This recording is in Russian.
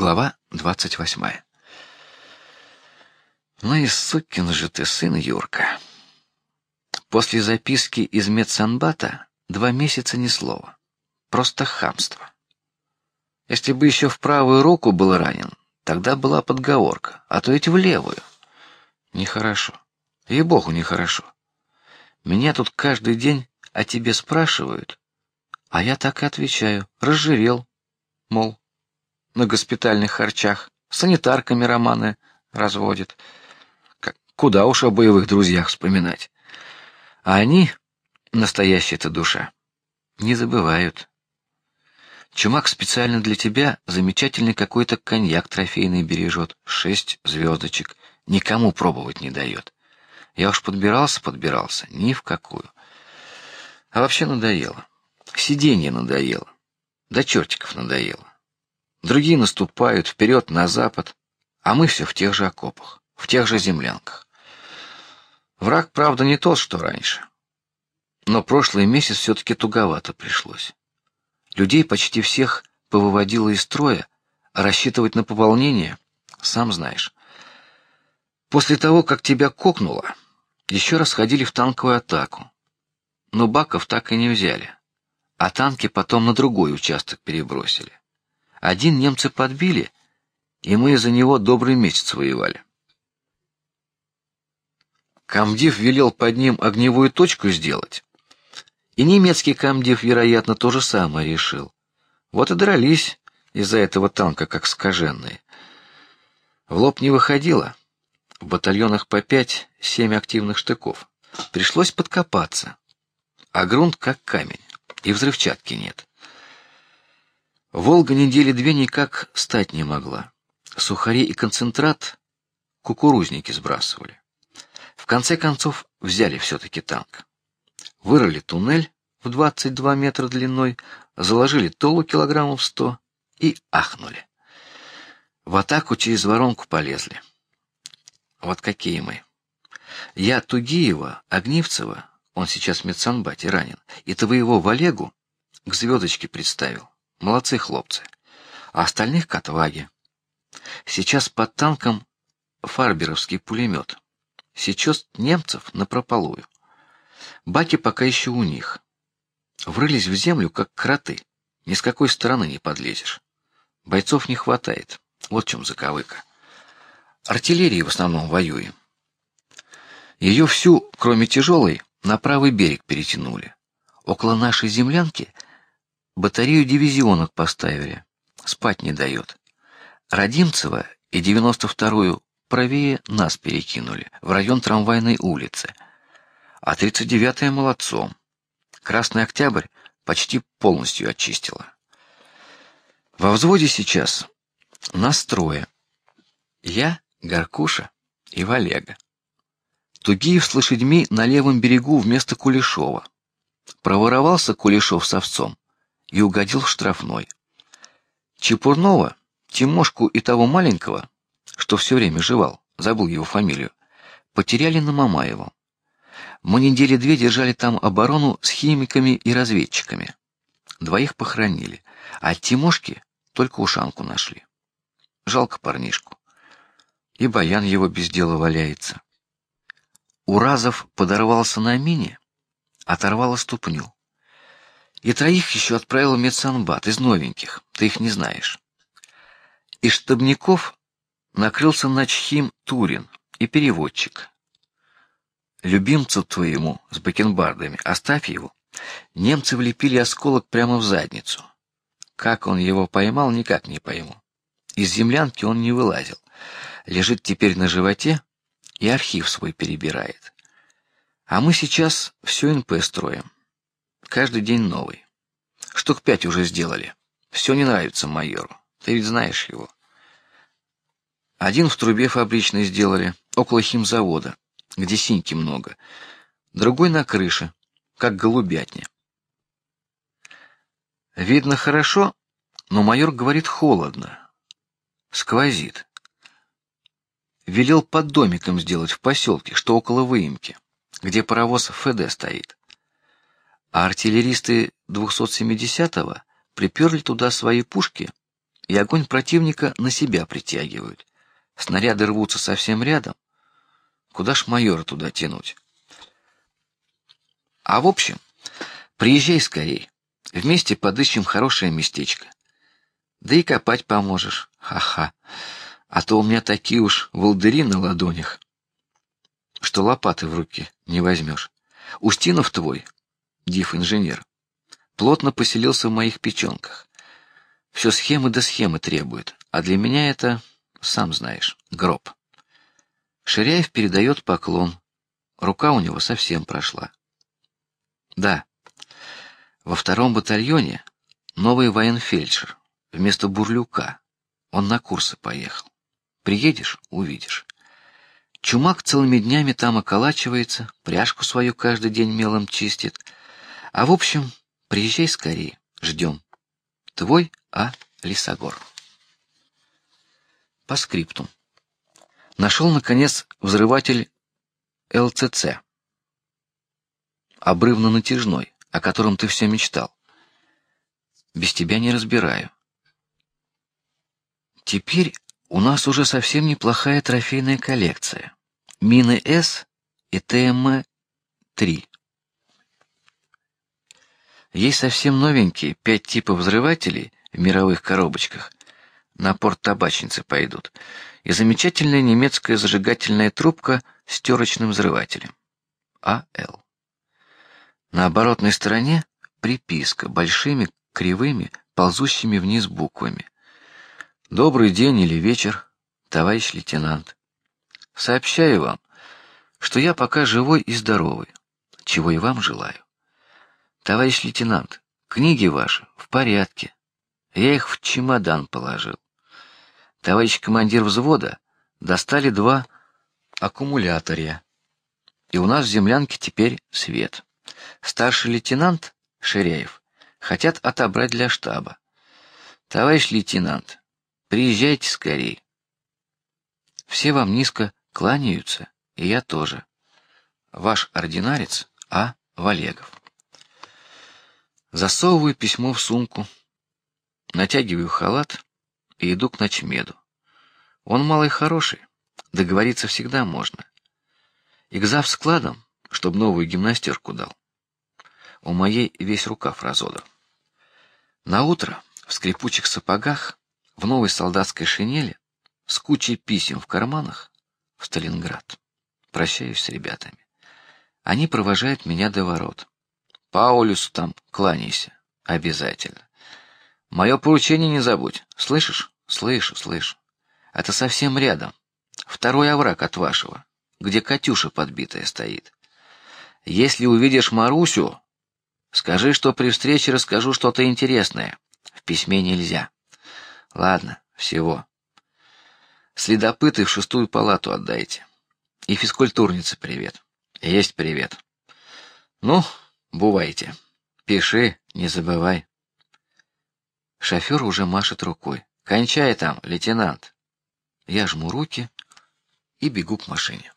Глава двадцать восьмая. Ну и сукин же ты сын, Юрка. После записки из медсанбата два месяца ни слова, просто хамство. Если бы еще в правую руку был ранен, тогда была подговорка, а то ведь в левую. Нехорошо. И богу нехорошо. Меня тут каждый день о тебе спрашивают, а я так и отвечаю: разжирел, мол, на госпитальных харчах, санитарками романы разводит. Куда уж о боевых друзьях вспоминать. А они, настоящая-то душа, не забывают. Чумак специально для тебя замечательный какой-то коньяк трофейный бережет, шесть звездочек, никому пробовать не дает. Я уж подбирался, подбирался, ни в какую. А вообще надоело. Сиденье надоело. До чертиков надоело. Другие наступают вперед на запад, а мы все в тех же окопах, в тех же землянках. Враг, правда, не тот, что раньше, но прошлый месяц все-таки туговато пришлось. Людей почти всех повыводило из строя, а рассчитывать на пополнение, сам знаешь. После того, как тебя кокнуло, еще раз ходили в танковую атаку, но баков так и не взяли, а танки потом на другой участок перебросили. Один немцы подбили, и мы из-за него добрый месяц воевали. Камдив велел под ним огневую точку сделать, и немецкий комдив, вероятно, то же самое решил. Вот и дрались из-за этого танка, как скаженные. В лоб не выходило. В батальонах по пять-семь активных штыков. Пришлось подкопаться, а грунт как камень, и взрывчатки нет. Волга недели две никак стать не могла. Сухари и концентрат кукурузники сбрасывали. В конце концов взяли все-таки танк вырыли туннель в 22 метра длиной, заложили толу килограммов сто и ахнули. В атаку через воронку полезли. Вот какие мы. Я Тугиева, Огнивцева, он сейчас в медсанбате ранен, и твоего Валегу к звездочке представил. Молодцы хлопцы. А остальных к отваге. Сейчас под танком фарберовский пулемет. Сейчас немцев на прополую. Баки пока еще у них. Врылись в землю, как кроты. Ни с какой стороны не подлезешь. Бойцов не хватает. Вот в чем заковыка. Артиллерии в основном воюем. Ее всю, кроме тяжелой, на правый берег перетянули. Около нашей землянки батарею дивизионок поставили. Спать не дает. Родимцево и девяносто вторую правее нас перекинули в район трамвайной улицы а 39-я молодцом. Красный Октябрь почти полностью очистила. Во взводе сейчас настроя. Я, Горкуша и Валега. Тугиев с лошадьми на левом берегу вместо Кулешова. Проворовался Кулешов с овцом и угодил в штрафной. Чепурнова, Тимошку и того маленького, что все время жевал, забыл его фамилию, потеряли на Мамаева. Мы недели две держали там оборону с химиками и разведчиками. Двоих похоронили, а Тимошки только ушанку нашли. Жалко парнишку. И баян его без дела валяется. Уразов подорвался на мине, оторвало ступню. И троих еще отправил в медсанбат из новеньких. Ты их не знаешь. И штабников накрылся начхим Турин и переводчик любимцу твоему с бакенбардами, оставь его. Немцы влепили осколок прямо в задницу. Как он его поймал, никак не пойму. Из землянки он не вылазил, лежит теперь на животе и архив свой перебирает. А мы сейчас все НП строим, каждый день новый. Штук пять уже сделали. Все не нравится майору. Ты ведь знаешь его. Один в трубе фабричной сделали, около химзавода где синьки много, другой на крыше, как голубятня. Видно хорошо, но майор говорит холодно, сквозит. Велел под домиком сделать в поселке, что около выемки, где паровоз ФД стоит. А артиллеристы 270-го приперли туда свои пушки и огонь противника на себя притягивают. Снаряды рвутся совсем рядом. Куда ж майора туда тянуть? А в общем, приезжай скорей. Вместе подыщем хорошее местечко. Да и копать поможешь. Ха-ха. А то у меня такие уж волдыри на ладонях, что лопаты в руки не возьмешь. Устинов твой, див инженер, плотно поселился в моих печенках. Все схемы до схемы требует, а для меня это, сам знаешь, гроб. Ширяев передает поклон. Рука у него совсем прошла. Да. Во втором батальоне новый военфельдшер вместо Бурлюка. Он на курсы поехал. Приедешь, увидишь. Чумак целыми днями там околачивается, пряжку свою каждый день мелом чистит. А в общем, приезжай скорее, ждем. Твой А. Лисогор. По скрипту. Нашел наконец взрыватель ЛЦЦ. Обрывно-натяжной, о котором ты все мечтал. Без тебя не разбираю. Теперь у нас уже совсем неплохая трофейная коллекция. Мины С и ТМ-3. Есть совсем новенькие пять типов взрывателей в мировых коробочках. На порт табачницы пойдут. И замечательная немецкая зажигательная трубка с терочным взрывателем. АЛ. На оборотной стороне приписка большими кривыми ползущими вниз буквами. Добрый день или вечер, товарищ лейтенант. Сообщаю вам, что я пока живой и здоровый, чего и вам желаю. Товарищ лейтенант, книги ваши в порядке. Я их в чемодан положил. Товарищ командир взвода достали два аккумулятора, и у нас в землянке теперь свет. Старший лейтенант Ширяев хотят отобрать для штаба. Товарищ лейтенант, приезжайте скорей. Все вам низко кланяются, и я тоже. Ваш ординарец А. Валегов. Засовываю письмо в сумку, натягиваю халат и иду к ночмеду. Он малый хороший, договориться всегда можно. И к зав складом, чтобы новую гимнастерку дал. У моей весь рукав разодран. На утро в скрипучих сапогах, в новой солдатской шинели, с кучей писем в карманах, в Сталинград. Прощаюсь с ребятами. Они провожают меня до ворот. Паулюсу там кланяйся, обязательно. Мое поручение не забудь, слышишь? Слышу, слышу. Это совсем рядом, второй овраг от вашего, где Катюша подбитая стоит. Если увидишь Марусю, скажи, что при встрече расскажу что-то интересное. В письме нельзя. Ладно, всего. Следопыты в шестую палату отдайте. И физкультурнице привет. Есть привет. Ну, бывайте. Пиши, не забывай. Шофер уже машет рукой. Кончай там, лейтенант. Я жму руки и бегу к машине.